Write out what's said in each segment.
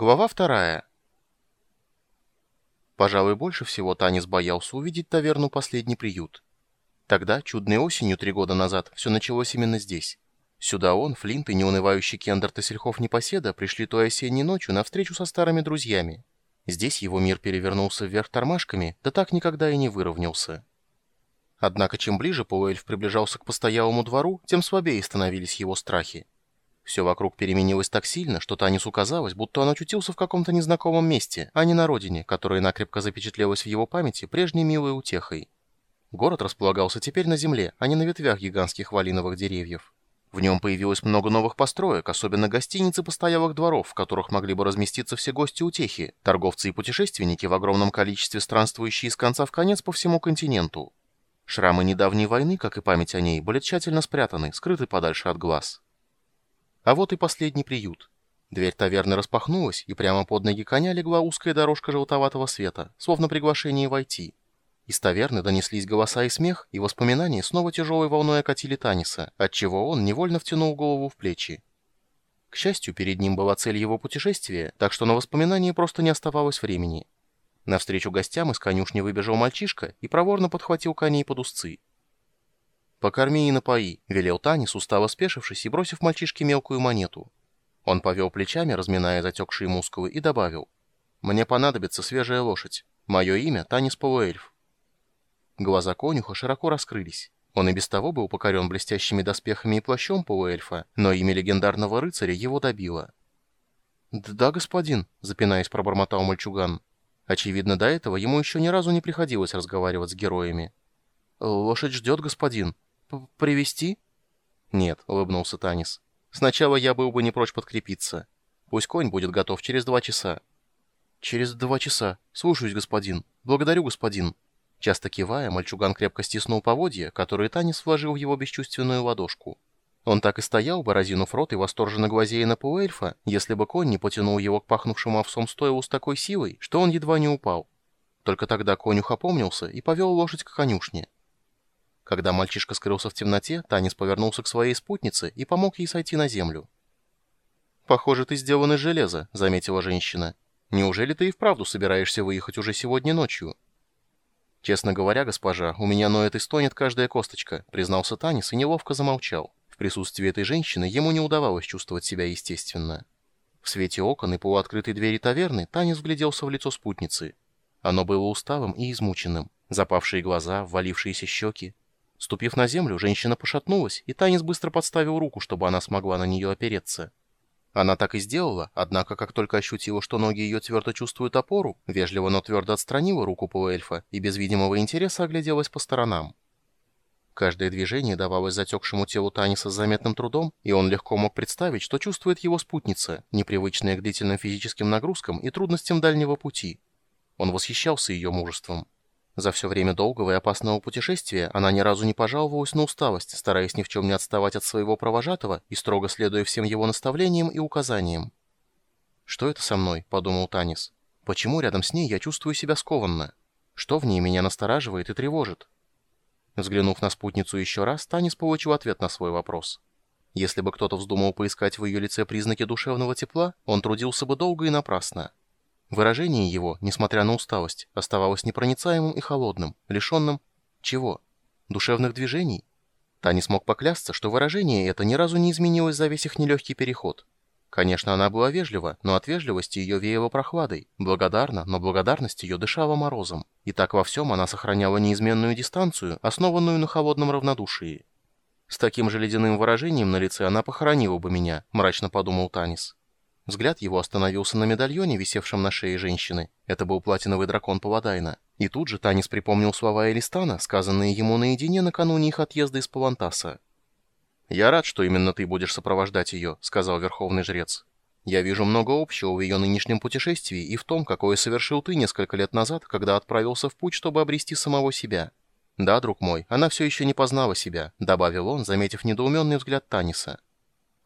Глава вторая. Пожалуй, больше всего Танис боялся увидеть таверну «Последний приют». Тогда, чудной осенью три года назад, все началось именно здесь. Сюда он, Флинт и неунывающий Кендерт и Сельхов Непоседа пришли той осенней ночью на встречу со старыми друзьями. Здесь его мир перевернулся вверх тормашками, да так никогда и не выровнялся. Однако, чем ближе полуэльф приближался к постоялому двору, тем слабее становились его страхи. Все вокруг переменилось так сильно, что Танису казалось, будто он очутился в каком-то незнакомом месте, а не на родине, которая накрепко запечатлелась в его памяти прежней милой утехой. Город располагался теперь на земле, а не на ветвях гигантских валиновых деревьев. В нем появилось много новых построек, особенно гостиниц и постоялых дворов, в которых могли бы разместиться все гости утехи, торговцы и путешественники в огромном количестве странствующие из конца в конец по всему континенту. Шрамы недавней войны, как и память о ней, были тщательно спрятаны, скрыты подальше от глаз. А вот и последний приют. Дверь таверны распахнулась, и прямо под ноги коня легла узкая дорожка желтоватого света, словно приглашение войти. Из таверны донеслись голоса и смех, и воспоминания снова тяжелой волной окатили Таниса, отчего он невольно втянул голову в плечи. К счастью, перед ним была цель его путешествия, так что на воспоминания просто не оставалось времени. Навстречу гостям из конюшни выбежал мальчишка и проворно подхватил коней под узцы. «Покорми и напои», — велел Танис, устало спешившись и бросив мальчишке мелкую монету. Он повел плечами, разминая затекшие мускулы, и добавил. «Мне понадобится свежая лошадь. Мое имя Танис Полуэльф». Глаза конюха широко раскрылись. Он и без того был покорен блестящими доспехами и плащом полуэльфа, но имя легендарного рыцаря его добило. «Да, господин», — запинаясь, пробормотал мальчуган. Очевидно, до этого ему еще ни разу не приходилось разговаривать с героями. «Лошадь ждет, господин», «Привести?» «Нет», — улыбнулся Танис. «Сначала я был бы не прочь подкрепиться. Пусть конь будет готов через два часа». «Через два часа. Слушаюсь, господин. Благодарю, господин». Часто кивая, мальчуган крепко стиснул поводья, которые Танис вложил в его бесчувственную ладошку. Он так и стоял бы, разинув рот и восторженно глазея на полуэльфа, если бы конь не потянул его к пахнувшему овсом стойлу с такой силой, что он едва не упал. Только тогда конюх опомнился и повел лошадь к конюшне. Когда мальчишка скрылся в темноте, Танис повернулся к своей спутнице и помог ей сойти на землю. «Похоже, ты сделан из железа», — заметила женщина. «Неужели ты и вправду собираешься выехать уже сегодня ночью?» «Честно говоря, госпожа, у меня ноет и стонет каждая косточка», — признался Танис и неловко замолчал. В присутствии этой женщины ему не удавалось чувствовать себя естественно. В свете окон и полуоткрытой двери таверны Танис вгляделся в лицо спутницы. Оно было усталым и измученным. Запавшие глаза, ввалившиеся щеки, Ступив на землю, женщина пошатнулась, и Танис быстро подставил руку, чтобы она смогла на нее опереться. Она так и сделала, однако, как только ощутила, что ноги ее твердо чувствуют опору, вежливо, но твердо отстранила руку полуэльфа и без видимого интереса огляделась по сторонам. Каждое движение давалось затекшему телу Таниса с заметным трудом, и он легко мог представить, что чувствует его спутница, непривычная к длительным физическим нагрузкам и трудностям дальнего пути. Он восхищался ее мужеством. За все время долгого и опасного путешествия она ни разу не пожаловалась на усталость, стараясь ни в чем не отставать от своего провожатого и строго следуя всем его наставлениям и указаниям. «Что это со мной?» — подумал Танис. «Почему рядом с ней я чувствую себя скованно? Что в ней меня настораживает и тревожит?» Взглянув на спутницу еще раз, Танис получил ответ на свой вопрос. Если бы кто-то вздумал поискать в ее лице признаки душевного тепла, он трудился бы долго и напрасно. Выражение его, несмотря на усталость, оставалось непроницаемым и холодным, лишенным... чего? Душевных движений? Та не смог поклясться, что выражение это ни разу не изменилось за весь их нелегкий переход. Конечно, она была вежлива, но от вежливости ее веяло прохладой. Благодарна, но благодарность ее дышала морозом. И так во всем она сохраняла неизменную дистанцию, основанную на холодном равнодушии. С таким же ледяным выражением на лице она похоронила бы меня, мрачно подумал Танис. Взгляд его остановился на медальоне, висевшем на шее женщины. Это был платиновый дракон Паладайна. И тут же Танис припомнил слова Элистана, сказанные ему наедине накануне их отъезда из Палантаса. «Я рад, что именно ты будешь сопровождать ее», — сказал Верховный Жрец. «Я вижу много общего в ее нынешнем путешествии и в том, какое совершил ты несколько лет назад, когда отправился в путь, чтобы обрести самого себя. Да, друг мой, она все еще не познала себя», — добавил он, заметив недоуменный взгляд Таниса.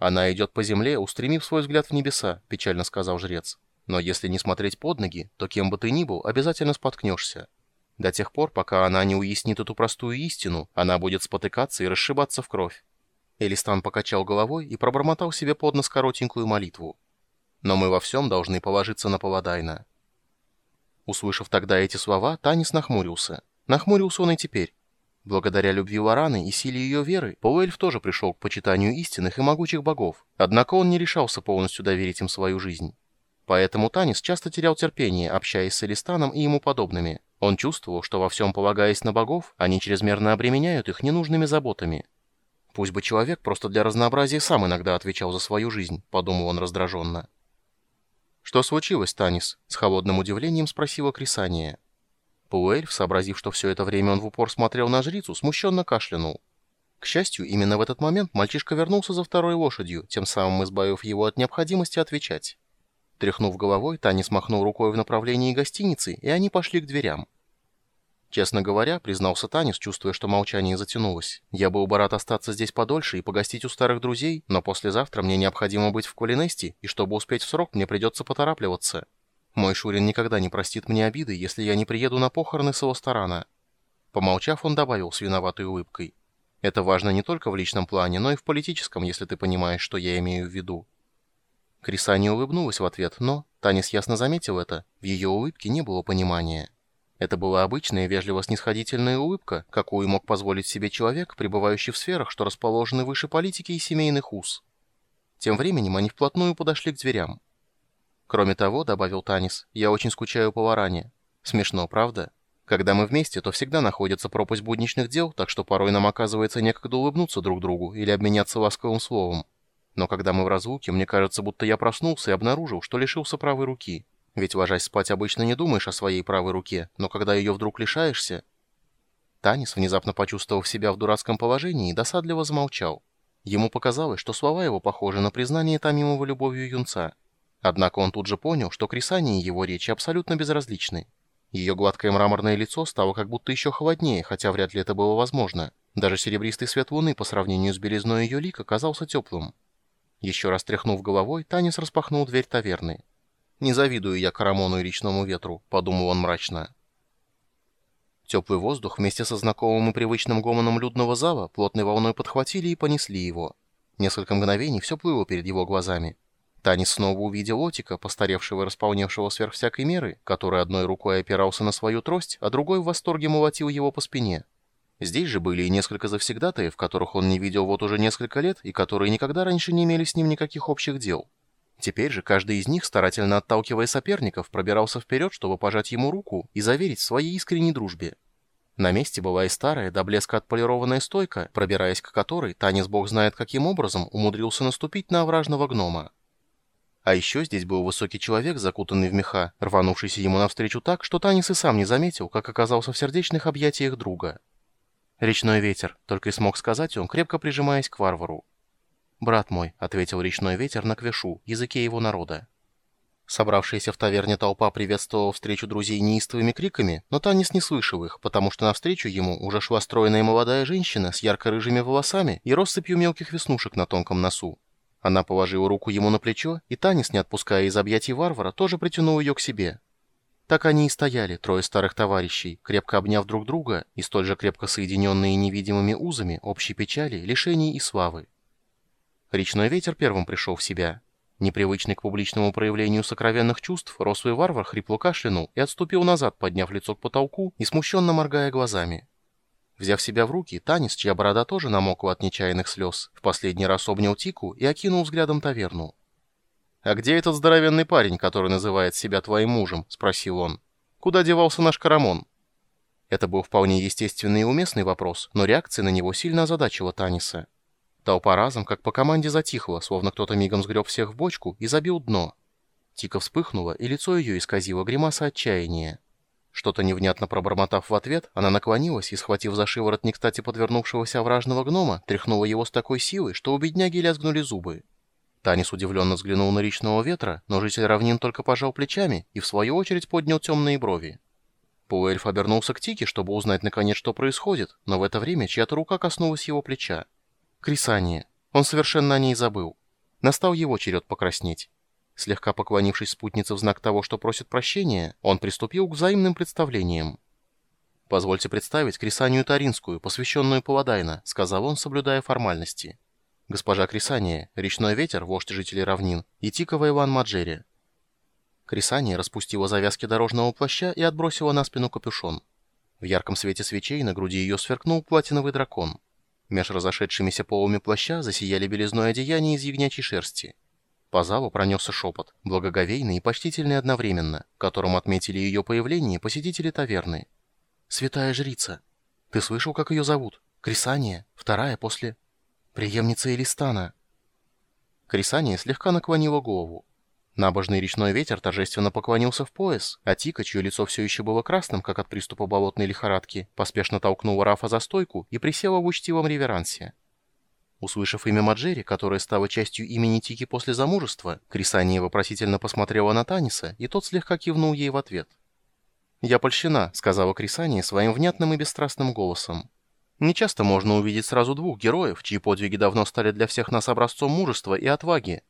«Она идет по земле, устремив свой взгляд в небеса», — печально сказал жрец. «Но если не смотреть под ноги, то кем бы ты ни был, обязательно споткнешься. До тех пор, пока она не уяснит эту простую истину, она будет спотыкаться и расшибаться в кровь». Элистан покачал головой и пробормотал себе под нос коротенькую молитву. Но мы во всем должны положиться на Паладайна». Услышав тогда эти слова, Танис нахмурился. Нахмурился он и теперь. Благодаря любви Лораны и силе ее веры, полуэльф тоже пришел к почитанию истинных и могучих богов, однако он не решался полностью доверить им свою жизнь. Поэтому Танис часто терял терпение, общаясь с Элистаном и ему подобными. Он чувствовал, что во всем полагаясь на богов, они чрезмерно обременяют их ненужными заботами. «Пусть бы человек просто для разнообразия сам иногда отвечал за свою жизнь», — подумал он раздраженно. «Что случилось, Танис?» — с холодным удивлением спросила Крисания. Полуэльф, сообразив, что все это время он в упор смотрел на жрицу, смущенно кашлянул. К счастью, именно в этот момент мальчишка вернулся за второй лошадью, тем самым избавив его от необходимости отвечать. Тряхнув головой, Танис махнул рукой в направлении гостиницы, и они пошли к дверям. Честно говоря, признался Танис, чувствуя, что молчание затянулось. Я был бы рад остаться здесь подольше и погостить у старых друзей, но послезавтра мне необходимо быть в Кулинесте, и чтобы успеть в срок, мне придется поторапливаться. Мой Шурин никогда не простит мне обиды, если я не приеду на похороны с его сторона. Помолчав, он добавил с виноватой улыбкой. Это важно не только в личном плане, но и в политическом, если ты понимаешь, что я имею в виду. Криса не улыбнулась в ответ, но, Танис ясно заметил это, в ее улыбке не было понимания. Это была обычная вежливо-снисходительная улыбка, какую мог позволить себе человек, пребывающий в сферах, что расположены выше политики и семейных уз. Тем временем они вплотную подошли к дверям. Кроме того, добавил Танис, я очень скучаю по Варане. Смешно, правда? Когда мы вместе, то всегда находится пропасть будничных дел, так что порой нам оказывается некогда улыбнуться друг другу или обменяться ласковым словом. Но когда мы в разлуке, мне кажется, будто я проснулся и обнаружил, что лишился правой руки. Ведь, ложась спать, обычно не думаешь о своей правой руке, но когда ее вдруг лишаешься... Танис, внезапно почувствовав себя в дурацком положении, досадливо замолчал. Ему показалось, что слова его похожи на признание томимого любовью юнца. Однако он тут же понял, что Крисании его речи абсолютно безразличны. Ее гладкое мраморное лицо стало как будто еще холоднее, хотя вряд ли это было возможно. Даже серебристый свет луны по сравнению с белизной ее лика казался теплым. Еще раз тряхнув головой, Танис распахнул дверь таверны. «Не завидую я Карамону и речному ветру», — подумал он мрачно. Теплый воздух вместе со знакомым и привычным гомоном людного зала плотной волной подхватили и понесли его. Несколько мгновений все плыло перед его глазами. Танис снова увидел Отика, постаревшего и располневшего сверх всякой меры, который одной рукой опирался на свою трость, а другой в восторге молотил его по спине. Здесь же были и несколько завсегдатаев, которых он не видел вот уже несколько лет и которые никогда раньше не имели с ним никаких общих дел. Теперь же каждый из них, старательно отталкивая соперников, пробирался вперед, чтобы пожать ему руку и заверить в своей искренней дружбе. На месте была и старая, до блеска отполированная стойка, пробираясь к которой, Танис бог знает каким образом, умудрился наступить на овражного гнома. А еще здесь был высокий человек, закутанный в меха, рванувшийся ему навстречу так, что Танис и сам не заметил, как оказался в сердечных объятиях друга. «Речной ветер», — только и смог сказать он, крепко прижимаясь к варвару. «Брат мой», — ответил речной ветер на квешу, языке его народа. Собравшаяся в таверне толпа приветствовала встречу друзей неистовыми криками, но Танис не слышал их, потому что навстречу ему уже шла стройная молодая женщина с ярко-рыжими волосами и россыпью мелких веснушек на тонком носу. Она положила руку ему на плечо, и Танис, не отпуская из объятий варвара, тоже притянул ее к себе. Так они и стояли, трое старых товарищей, крепко обняв друг друга и столь же крепко соединенные невидимыми узами общей печали, лишений и славы. Речной ветер первым пришел в себя. Непривычный к публичному проявлению сокровенных чувств, рослый варвар хрипло кашлянул и отступил назад, подняв лицо к потолку и смущенно моргая глазами. Взяв себя в руки, Танис, чья борода тоже намокла от нечаянных слез, в последний раз обнял Тику и окинул взглядом таверну. «А где этот здоровенный парень, который называет себя твоим мужем?» — спросил он. «Куда девался наш Карамон?» Это был вполне естественный и уместный вопрос, но реакция на него сильно озадачила Таниса. Толпа разом, как по команде, затихла, словно кто-то мигом сгреб всех в бочку и забил дно. Тика вспыхнула, и лицо ее исказило гримаса отчаяния. Что-то невнятно пробормотав в ответ, она наклонилась и, схватив за шиворот не кстати подвернувшегося овражного гнома, тряхнула его с такой силой, что у бедняги лязгнули зубы. Танис удивленно взглянул на речного ветра, но житель равнин только пожал плечами и, в свою очередь, поднял темные брови. Полуэльф обернулся к Тике, чтобы узнать наконец, что происходит, но в это время чья-то рука коснулась его плеча. Крисание. Он совершенно о ней забыл. Настал его черед покраснеть. Слегка поклонившись спутнице в знак того, что просит прощения, он приступил к взаимным представлениям. «Позвольте представить Крисанию Таринскую, посвященную Паладайна», — сказал он, соблюдая формальности. госпожа Крисания, речной ветер, вождь жителей равнин, и Тикова Иван Маджери. Крисания распустила завязки дорожного плаща и отбросила на спину капюшон. В ярком свете свечей на груди ее сверкнул платиновый дракон. Меж разошедшимися полами плаща засияли белизной одеяния из ягнячьей шерсти. По залу пронесся шепот, благоговейный и почтительный одновременно, которым отметили ее появление посетители таверны. «Святая жрица! Ты слышал, как ее зовут? Крисания, вторая после... преемница Элистана». Крисания слегка наклонила голову. Набожный речной ветер торжественно поклонился в пояс, а Тика, чье лицо все еще было красным, как от приступа болотной лихорадки, поспешно толкнула Рафа за стойку и присела в учтивом реверансе. Услышав имя Маджери, которое стало частью имени Тики после замужества, Крисания вопросительно посмотрела на Таниса, и тот слегка кивнул ей в ответ. «Я польщена», — сказала Крисания своим внятным и бесстрастным голосом. «Нечасто можно увидеть сразу двух героев, чьи подвиги давно стали для всех нас образцом мужества и отваги,